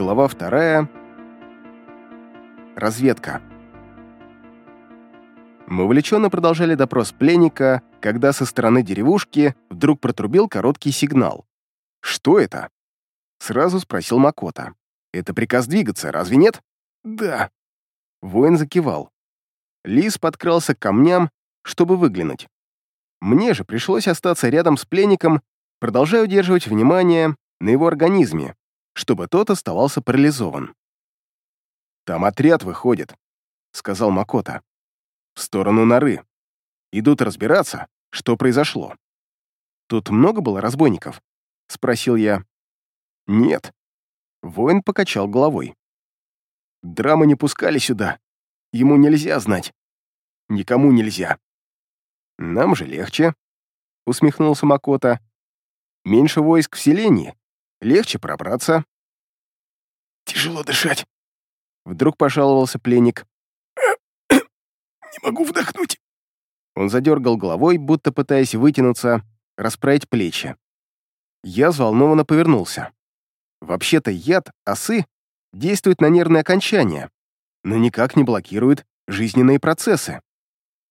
Глава вторая. Разведка. Мы увлеченно продолжали допрос пленника, когда со стороны деревушки вдруг протрубил короткий сигнал. «Что это?» Сразу спросил Макота. «Это приказ двигаться, разве нет?» «Да». Воин закивал. Лис подкрался к камням, чтобы выглянуть. Мне же пришлось остаться рядом с пленником, продолжая удерживать внимание на его организме, чтобы тот оставался парализован. «Там отряд выходит», — сказал Макота. «В сторону норы. Идут разбираться, что произошло». «Тут много было разбойников?» — спросил я. «Нет». Воин покачал головой. «Драмы не пускали сюда. Ему нельзя знать. Никому нельзя». «Нам же легче», — усмехнулся Макота. «Меньше войск в селении. Легче пробраться». «Тяжело дышать», — вдруг пожаловался пленник. «Не могу вдохнуть». Он задергал головой, будто пытаясь вытянуться, расправить плечи. Я взволнованно повернулся. Вообще-то яд осы действует на нервные окончания, но никак не блокирует жизненные процессы.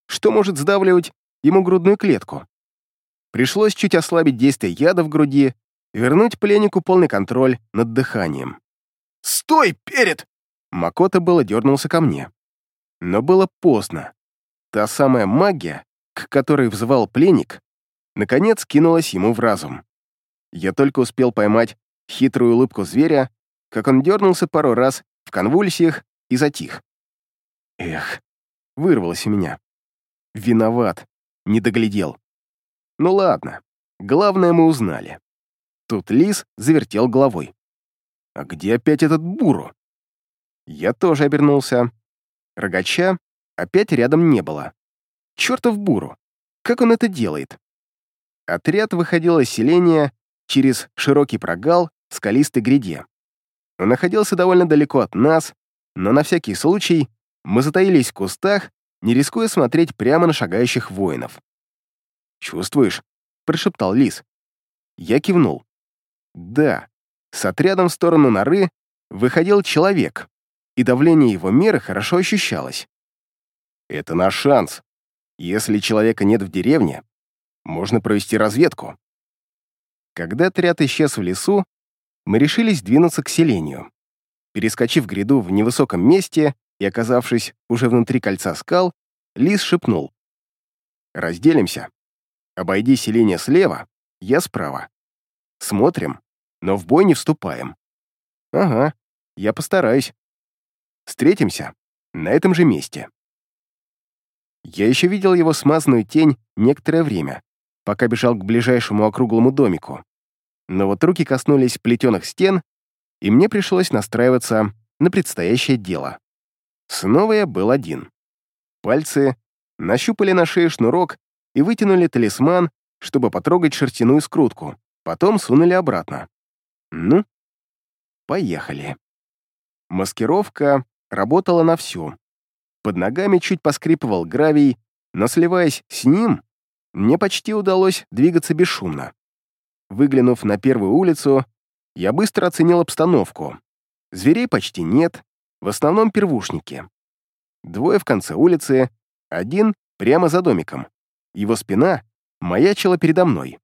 Что может сдавливать ему грудную клетку? Пришлось чуть ослабить действие яда в груди вернуть пленнику полный контроль над дыханием. «Стой, перед!» Макота было дернулся ко мне. Но было поздно. Та самая магия, к которой взывал пленник, наконец кинулась ему в разум. Я только успел поймать хитрую улыбку зверя, как он дернулся пару раз в конвульсиях и затих. Эх, вырвалось у меня. Виноват, не доглядел. Ну ладно, главное мы узнали. Тут лис завертел головой. А где опять этот буру? Я тоже обернулся. Рогача опять рядом не было. Чертов буру! Как он это делает? Отряд выходил из селения через широкий прогал в скалистой гряде. Он находился довольно далеко от нас, но на всякий случай мы затаились в кустах, не рискуя смотреть прямо на шагающих воинов. «Чувствуешь?» — прошептал лис. Я кивнул. «Да, с отрядом в сторону норы выходил человек, и давление его меры хорошо ощущалось. Это наш шанс. Если человека нет в деревне, можно провести разведку. Когда отряд исчез в лесу, мы решились двинуться к селению. Перескочив гряду в невысоком месте и оказавшись уже внутри кольца скал, Лис шепнул. «Разделимся. Обойди селение слева, я справа. Смотрим, но в бой не вступаем». «Ага, я постараюсь. Встретимся на этом же месте». Я еще видел его смазанную тень некоторое время, пока бежал к ближайшему округлому домику. Но вот руки коснулись плетеных стен, и мне пришлось настраиваться на предстоящее дело. Снова я был один. Пальцы нащупали на шее шнурок и вытянули талисман, чтобы потрогать шерстяную скрутку, потом сунули обратно. Ну, поехали. Маскировка работала на всю. Под ногами чуть поскрипывал гравий, но сливаясь с ним, мне почти удалось двигаться бесшумно. Выглянув на первую улицу, я быстро оценил обстановку. Зверей почти нет, в основном первушники. Двое в конце улицы, один прямо за домиком. Его спина маячила передо мной.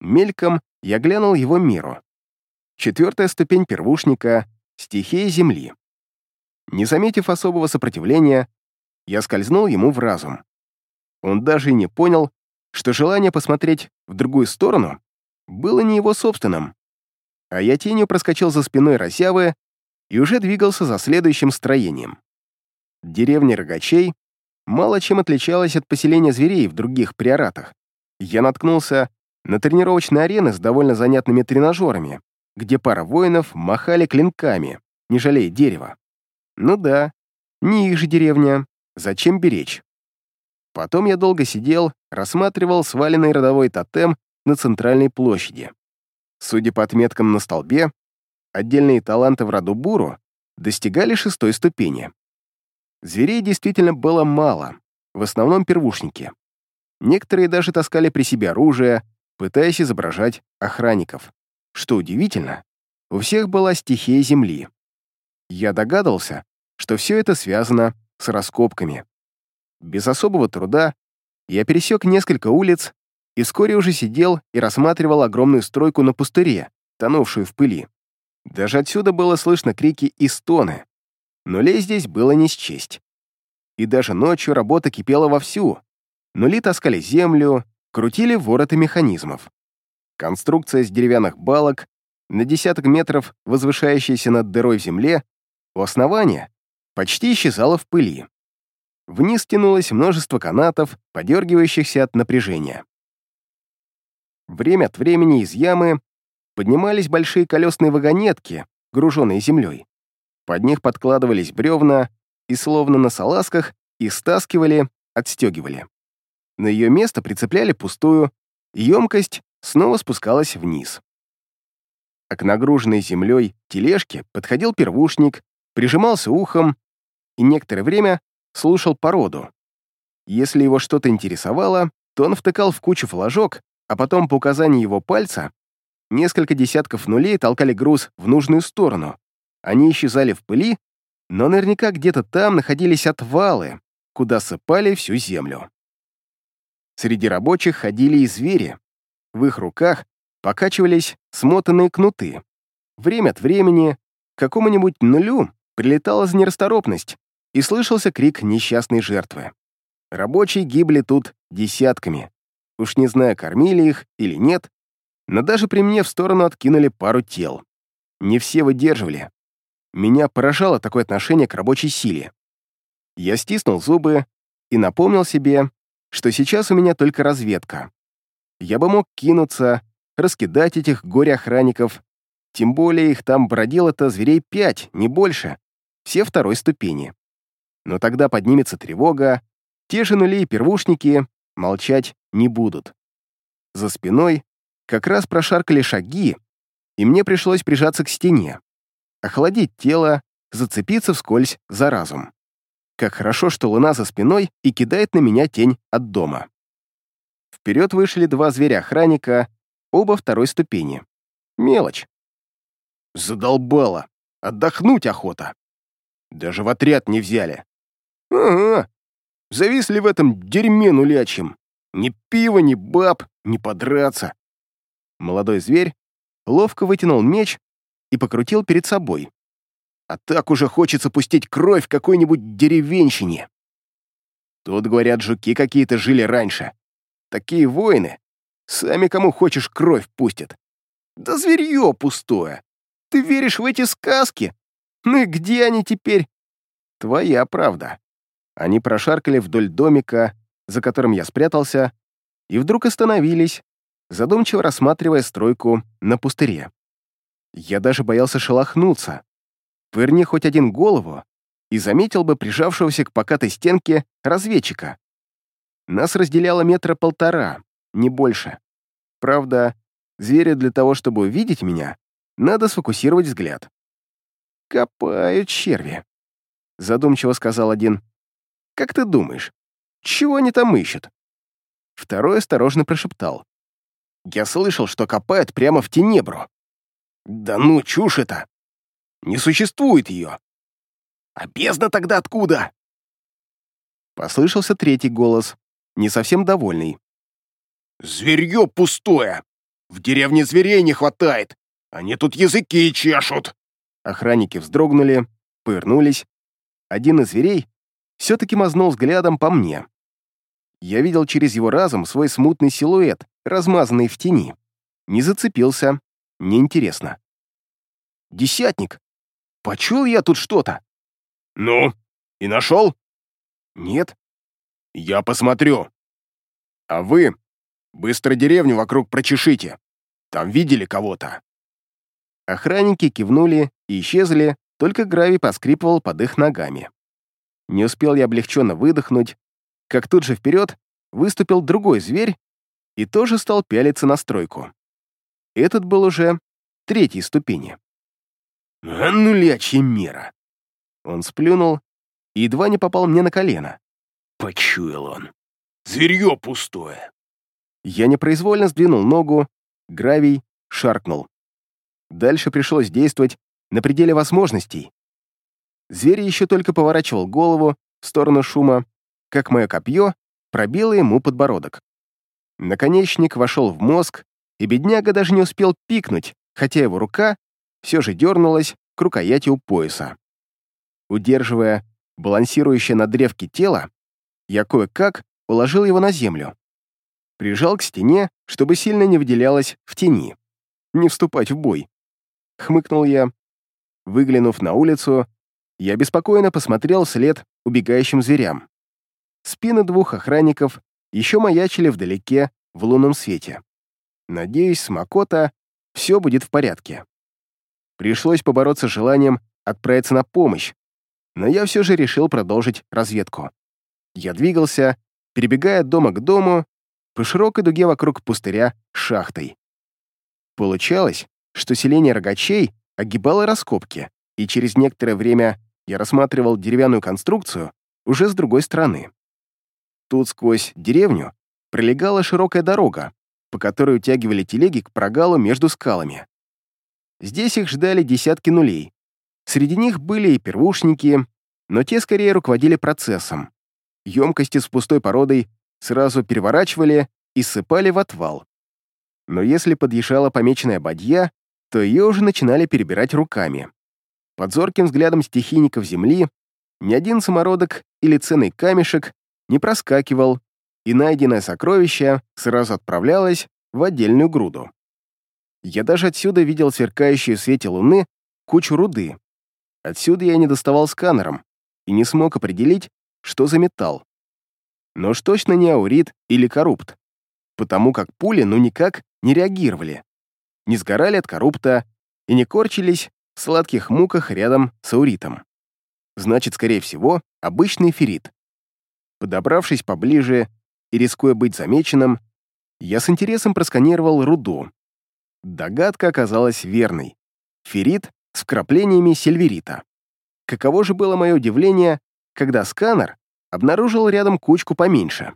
Мельком я глянул его миру. Четвертая ступень первушника — стихия Земли. Не заметив особого сопротивления, я скользнул ему в разум. Он даже и не понял, что желание посмотреть в другую сторону было не его собственным. А я тенью проскочил за спиной Росявы и уже двигался за следующим строением. Деревня Рогачей мало чем отличалась от поселения зверей в других приоратах. Я наткнулся на тренировочные арены с довольно занятными тренажерами, где пара воинов махали клинками, не жалея дерева. Ну да, не их же деревня, зачем беречь? Потом я долго сидел, рассматривал сваленный родовой тотем на центральной площади. Судя по отметкам на столбе, отдельные таланты в роду Буру достигали шестой ступени. Зверей действительно было мало, в основном первушники. Некоторые даже таскали при себе оружие, пытаясь изображать охранников. Что удивительно, у всех была стихия земли. Я догадывался, что все это связано с раскопками. Без особого труда я пересек несколько улиц и вскоре уже сидел и рассматривал огромную стройку на пустыре, тонувшую в пыли. Даже отсюда было слышно крики и стоны. Нулей здесь было не счесть. И даже ночью работа кипела вовсю. Нули таскали землю, крутили вороты механизмов. Конструкция с деревянных балок, на десяток метров возвышающаяся над дырой в земле, у основания почти исчезала в пыли. Вниз тянулось множество канатов, подергивающихся от напряжения. Время от времени из ямы поднимались большие колесные вагонетки, груженные землей. Под них подкладывались бревна и, словно на салазках, и стаскивали, отстегивали. На ее место прицепляли пустую, емкость снова спускалась вниз. А к нагруженной землей тележке подходил первушник, прижимался ухом и некоторое время слушал породу. Если его что-то интересовало, то он втыкал в кучу флажок, а потом по указанию его пальца несколько десятков нулей толкали груз в нужную сторону. Они исчезали в пыли, но наверняка где-то там находились отвалы, куда сыпали всю землю. Среди рабочих ходили и звери. В их руках покачивались смотанные кнуты. Время от времени какому-нибудь нулю прилетала за нерасторопность, и слышался крик несчастной жертвы. Рабочие гибли тут десятками. Уж не знаю, кормили их или нет, но даже при мне в сторону откинули пару тел. Не все выдерживали. Меня поражало такое отношение к рабочей силе. Я стиснул зубы и напомнил себе, что сейчас у меня только разведка. Я бы мог кинуться, раскидать этих горе-охранников, тем более их там бродило-то зверей пять, не больше, все второй ступени. Но тогда поднимется тревога, те же нули и первушники молчать не будут. За спиной как раз прошаркали шаги, и мне пришлось прижаться к стене, охладить тело, зацепиться вскользь за разум. Как хорошо, что луна за спиной и кидает на меня тень от дома. Вперед вышли два зверя-охранника, оба второй ступени. Мелочь. Задолбало. Отдохнуть охота. Даже в отряд не взяли. Ага. Зависли в этом дерьме нулячьем. Ни пива, ни баб, ни подраться. Молодой зверь ловко вытянул меч и покрутил перед собой. А так уже хочется пустить кровь какой-нибудь деревенщине. Тут, говорят, жуки какие-то жили раньше. Такие воины сами кому хочешь кровь пустят. Да зверье пустое. Ты веришь в эти сказки? Ну и где они теперь? Твоя правда. Они прошаркали вдоль домика, за которым я спрятался, и вдруг остановились, задумчиво рассматривая стройку на пустыре. Я даже боялся шелохнуться. Пырни хоть один голову и заметил бы прижавшегося к покатой стенке разведчика. Нас разделяло метра полтора, не больше. Правда, зверю для того, чтобы увидеть меня, надо сфокусировать взгляд. «Копают черви», — задумчиво сказал один. Как ты думаешь, чего они там ищут?» Второй осторожно прошептал. «Я слышал, что копают прямо в тенебру». «Да ну, чушь это! Не существует ее!» «А бездна тогда откуда?» Послышался третий голос, не совсем довольный. «Зверье пустое! В деревне зверей не хватает! Они тут языки чешут!» Охранники вздрогнули, повернулись. Один из зверей все-таки мазнул взглядом по мне. Я видел через его разум свой смутный силуэт, размазанный в тени. Не зацепился, неинтересно. «Десятник! Почуял я тут что-то?» «Ну, и нашел?» «Нет». «Я посмотрю. А вы быстро деревню вокруг прочешите. Там видели кого-то?» Охранники кивнули и исчезли, только Грави поскрипывал под их ногами. Не успел я облегченно выдохнуть, как тут же вперед выступил другой зверь и тоже стал пялиться на стройку. Этот был уже третьей ступени. «А мера!» Он сплюнул и едва не попал мне на колено. Почуял он. «Зверье пустое!» Я непроизвольно сдвинул ногу, гравий шаркнул. Дальше пришлось действовать на пределе возможностей. Зверь еще только поворачивал голову в сторону шума, как мое копье пробило ему подбородок. Наконечник вошел в мозг, и бедняга даже не успел пикнуть, хотя его рука все же дернулась к рукояти пояса. Удерживая балансирующее на древке тело, я кое-как уложил его на землю. Прижал к стене, чтобы сильно не выделялось в тени. Не вступать в бой. Хмыкнул я. Выглянув на улицу, я беспокойно посмотрел вслед убегающим зверям. Спины двух охранников еще маячили вдалеке в лунном свете. Надеюсь, с Макота все будет в порядке. Пришлось побороться с желанием отправиться на помощь, но я все же решил продолжить разведку. Я двигался, перебегая от дома к дому, по широкой дуге вокруг пустыря шахтой. Получалось, что селение рогачей огибало раскопки, и через некоторое время я рассматривал деревянную конструкцию уже с другой стороны. Тут сквозь деревню пролегала широкая дорога, по которой утягивали телеги к прогалу между скалами. Здесь их ждали десятки нулей. Среди них были и первушники, но те скорее руководили процессом. Емкости с пустой породой сразу переворачивали и ссыпали в отвал. Но если подъезжала помеченная бадья, то ее уже начинали перебирать руками. Под зорким взглядом стихийников земли ни один самородок или ценный камешек не проскакивал, и найденное сокровище сразу отправлялось в отдельную груду. Я даже отсюда видел сверкающую в свете луны кучу руды. Отсюда я не доставал сканером и не смог определить, что за металл. Но уж точно не аурит или коррупт, потому как пули ну никак не реагировали, не сгорали от коррупта и не корчились в сладких муках рядом с ауритом. Значит, скорее всего, обычный феррит. Подобравшись поближе и рискуя быть замеченным, я с интересом просканировал руду. Догадка оказалась верной. Феррит с вкраплениями сильверита. Каково же было мое удивление, когда сканер обнаружил рядом кучку поменьше.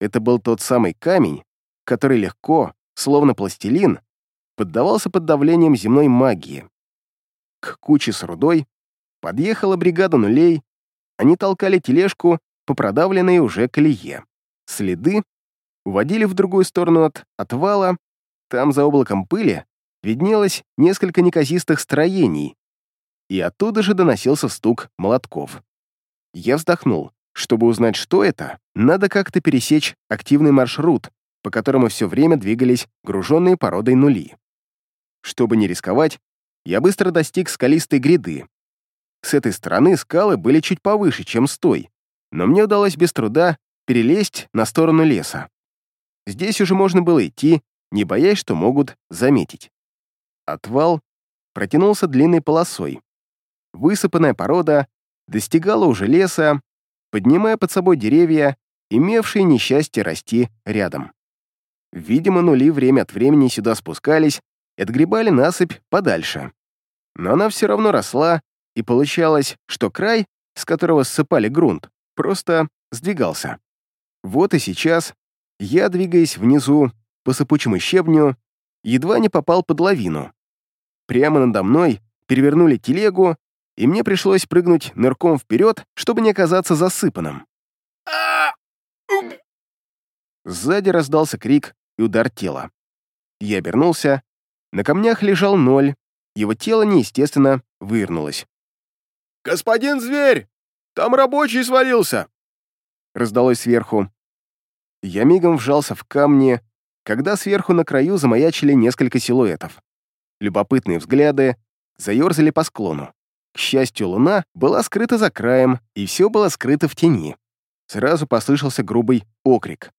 Это был тот самый камень, который легко, словно пластилин, поддавался под давлением земной магии. К куче с рудой подъехала бригада нулей, они толкали тележку по продавленной уже колее. Следы уводили в другую сторону от отвала, там за облаком пыли виднелось несколько неказистых строений, и оттуда же доносился стук молотков. Я вздохнул. Чтобы узнать, что это, надо как-то пересечь активный маршрут, по которому все время двигались груженные породой нули. Чтобы не рисковать, я быстро достиг скалистой гряды. С этой стороны скалы были чуть повыше, чем с той, но мне удалось без труда перелезть на сторону леса. Здесь уже можно было идти, не боясь, что могут заметить. Отвал протянулся длинной полосой. Высыпанная порода достигала уже леса, поднимая под собой деревья, имевшие несчастье расти рядом. Видимо, нули время от времени сюда спускались и отгребали насыпь подальше. Но она все равно росла, и получалось, что край, с которого ссыпали грунт, просто сдвигался. Вот и сейчас я, двигаясь внизу по сыпучему щебню, едва не попал под лавину. Прямо надо мной перевернули телегу, и мне пришлось прыгнуть нырком вперед, чтобы не оказаться засыпанным. Сзади раздался крик и удар тела. Я обернулся. На камнях лежал ноль. Его тело неестественно вывернулось. «Господин зверь! Там рабочий свалился!» Раздалось сверху. Я мигом вжался в камни, когда сверху на краю замаячили несколько силуэтов. Любопытные взгляды заерзали по склону. К счастью, луна была скрыта за краем, и все было скрыто в тени. Сразу послышался грубый окрик.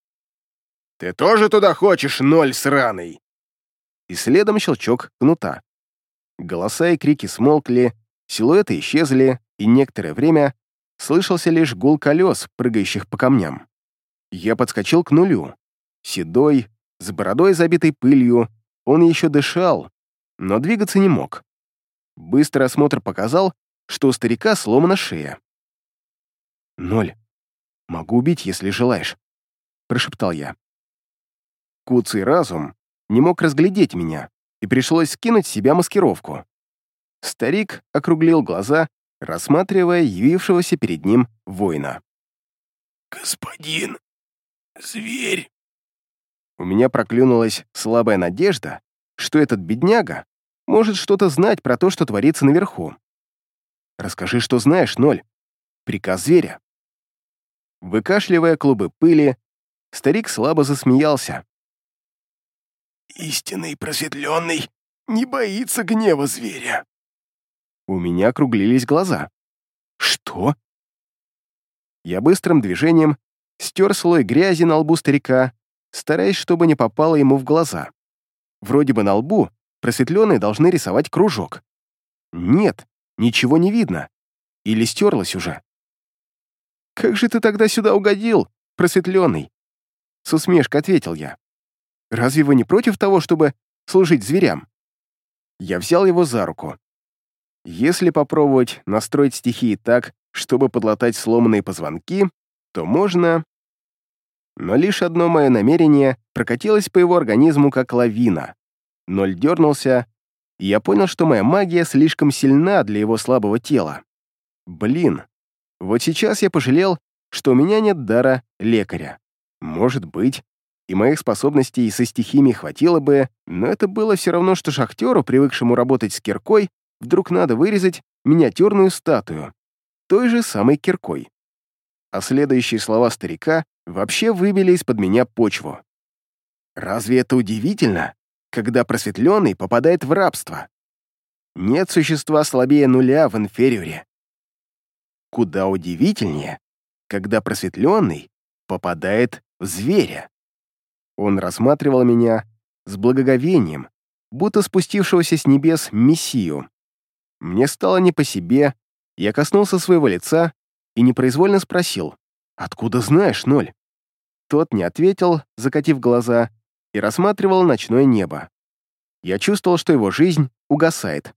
«Ты тоже туда хочешь, ноль сраный?» И следом щелчок кнута. Голоса и крики смолкли, силуэты исчезли, и некоторое время слышался лишь гул колес, прыгающих по камням. Я подскочил к нулю. Седой, с бородой, забитой пылью, он еще дышал, но двигаться не мог. Быстрый осмотр показал, что у старика сломана шея. «Ноль. Могу убить, если желаешь», — прошептал я. Куцый разум не мог разглядеть меня, и пришлось скинуть с себя маскировку. Старик округлил глаза, рассматривая явившегося перед ним воина. «Господин, зверь!» У меня проклюнулась слабая надежда, что этот бедняга может что-то знать про то, что творится наверху. Расскажи, что знаешь, Ноль. Приказ зверя. Выкашливая клубы пыли, старик слабо засмеялся. «Истинный просветленный не боится гнева зверя». У меня округлились глаза. «Что?» Я быстрым движением стер слой грязи на лбу старика, стараясь, чтобы не попало ему в глаза. Вроде бы на лбу просветленные должны рисовать кружок. Нет, ничего не видно. Или стерлось уже. «Как же ты тогда сюда угодил, просветленный?» С усмешкой ответил я. «Разве вы не против того, чтобы служить зверям?» Я взял его за руку. Если попробовать настроить стихии так, чтобы подлатать сломанные позвонки, то можно... Но лишь одно мое намерение прокатилось по его организму как лавина. Ноль дернулся, и я понял, что моя магия слишком сильна для его слабого тела. Блин, вот сейчас я пожалел, что у меня нет дара лекаря. Может быть, и моих способностей со стихиями хватило бы, но это было все равно, что шахтеру, привыкшему работать с киркой, вдруг надо вырезать миниатюрную статую, той же самой киркой. А следующие слова старика вообще выбили из-под меня почву. Разве это удивительно, когда просветленный попадает в рабство? Нет существа слабее нуля в инфериоре. Куда удивительнее, когда просветленный попадает в зверя. Он рассматривал меня с благоговением, будто спустившегося с небес мессию. Мне стало не по себе, я коснулся своего лица и непроизвольно спросил, «Откуда знаешь, Ноль?» Тот не ответил, закатив глаза, и рассматривал ночное небо. Я чувствовал, что его жизнь угасает.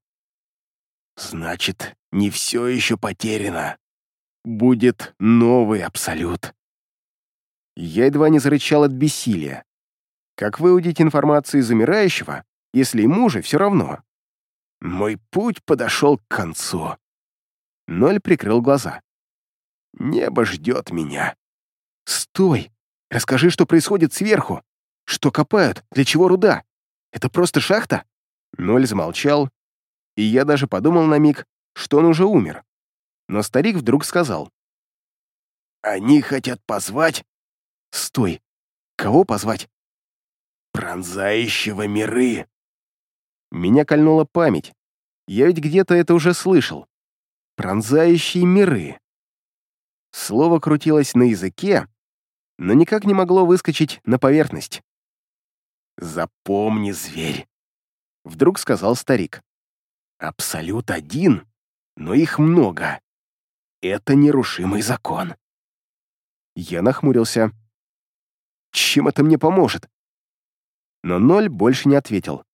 «Значит, не все еще потеряно», будет новый абсолют. Я едва не зарычал от бессилия. Как выудить информацию из умирающего, если ему же все равно? Мой путь подошел к концу. Ноль прикрыл глаза. Небо ждет меня. Стой! Расскажи, что происходит сверху. Что копают? Для чего руда? Это просто шахта? Ноль замолчал, и я даже подумал на миг, что он уже умер. Но старик вдруг сказал. «Они хотят позвать...» «Стой! Кого позвать?» «Пронзающего миры!» Меня кольнула память. Я ведь где-то это уже слышал. «Пронзающие миры». Слово крутилось на языке, но никак не могло выскочить на поверхность. «Запомни, зверь!» — вдруг сказал старик. «Абсолют один, но их много. Это нерушимый закон. Я нахмурился. Чем это мне поможет? Но ноль больше не ответил.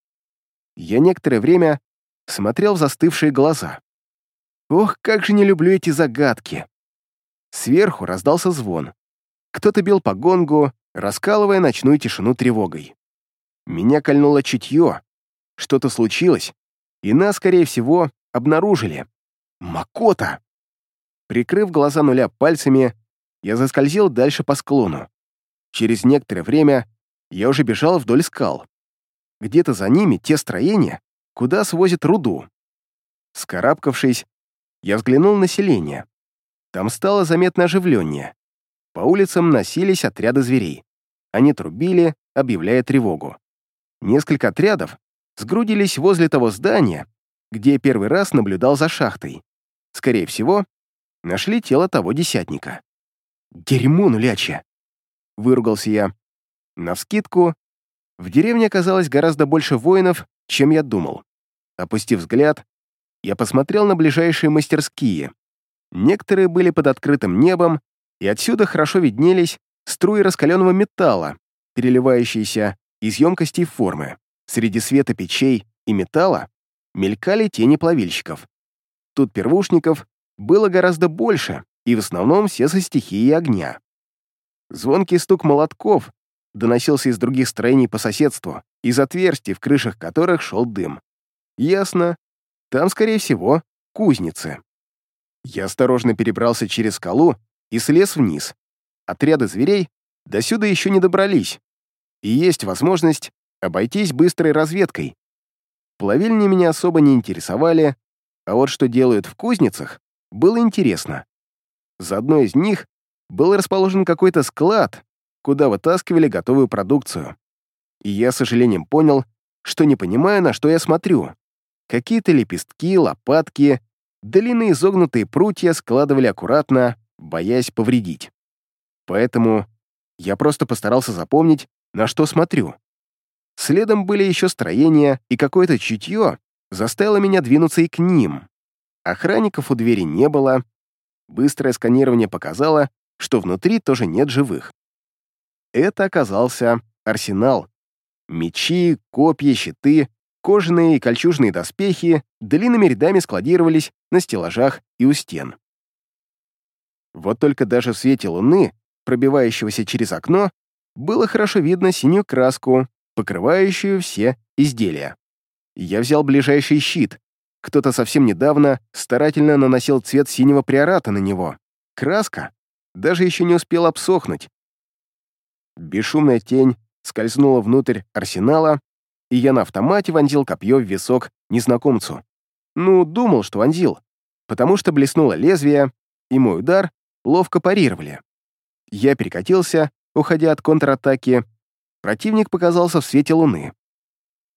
Я некоторое время смотрел в застывшие глаза. Ох, как же не люблю эти загадки. Сверху раздался звон. Кто-то бил по гонгу, раскалывая ночную тишину тревогой. Меня кольнуло чутье. Что-то случилось, и нас, скорее всего, обнаружили. Макота! Прикрыв глаза нуля пальцами, я заскользил дальше по склону. Через некоторое время я уже бежал вдоль скал. Где-то за ними те строения, куда свозят руду. Скарабкавшись, я взглянул на селение. Там стало заметно оживленнее. По улицам носились отряды зверей. Они трубили, объявляя тревогу. Несколько отрядов сгрудились возле того здания, где первый раз наблюдал за шахтой. Скорее всего, нашли тело того десятника. «Дерьмо нулячье!» — выругался я. Навскидку, в деревне оказалось гораздо больше воинов, чем я думал. Опустив взгляд, я посмотрел на ближайшие мастерские. Некоторые были под открытым небом, и отсюда хорошо виднелись струи раскаленного металла, переливающиеся из емкостей формы. Среди света печей и металла мелькали тени плавильщиков. Тут первушников было гораздо больше, и в основном все со стихией огня. Звонкий стук молотков доносился из других строений по соседству, из отверстий, в крышах которых шел дым. Ясно. Там, скорее всего, кузницы. Я осторожно перебрался через скалу и слез вниз. Отряды зверей до сюда еще не добрались, и есть возможность обойтись быстрой разведкой. Плавильни меня особо не интересовали, а вот что делают в кузницах, было интересно. За одной из них был расположен какой-то склад, куда вытаскивали готовую продукцию. И я с сожалением понял, что не понимаю, на что я смотрю. Какие-то лепестки, лопатки, длинные изогнутые прутья складывали аккуратно, боясь повредить. Поэтому я просто постарался запомнить, на что смотрю. Следом были еще строения, и какое-то чутье заставило меня двинуться и к ним. Охранников у двери не было. Быстрое сканирование показало, что внутри тоже нет живых. Это оказался арсенал. Мечи, копья, щиты, кожаные и кольчужные доспехи длинными рядами складировались на стеллажах и у стен. Вот только даже в свете луны, пробивающегося через окно, было хорошо видно синюю краску, покрывающую все изделия. Я взял ближайший щит. Кто-то совсем недавно старательно наносил цвет синего приората на него. Краска даже еще не успела обсохнуть. Бесшумная тень скользнула внутрь арсенала, и я на автомате вонзил копье в висок незнакомцу. Ну, думал, что вонзил, потому что блеснуло лезвие, и мой удар ловко парировали. Я перекатился, уходя от контратаки. Противник показался в свете луны.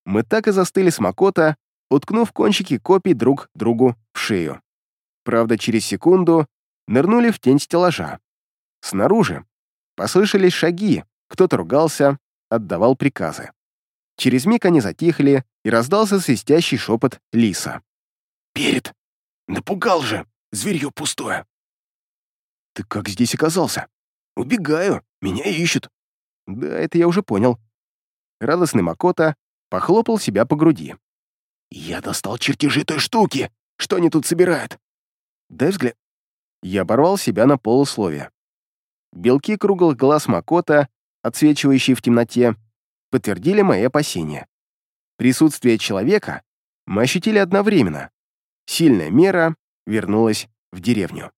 Мы так и застыли с Макота, уткнув кончики копий друг другу в шею. Правда, через секунду нырнули в тень стеллажа. Снаружи послышались шаги, кто-то ругался, отдавал приказы. Через миг они затихли, и раздался свистящий шепот лиса. «Перед! Напугал же! Зверье пустое!» «Ты как здесь оказался?» «Убегаю, меня ищут». «Да, это я уже понял». Радостный Макота похлопал себя по груди. «Я достал чертежи той штуки! Что они тут собирают?» «Дай взгляд». Я оборвал себя на полусловие. Белки круглых глаз Макота, отсвечивающие в темноте, подтвердили мои опасения. Присутствие человека мы ощутили одновременно. Сильная мера вернулась в деревню.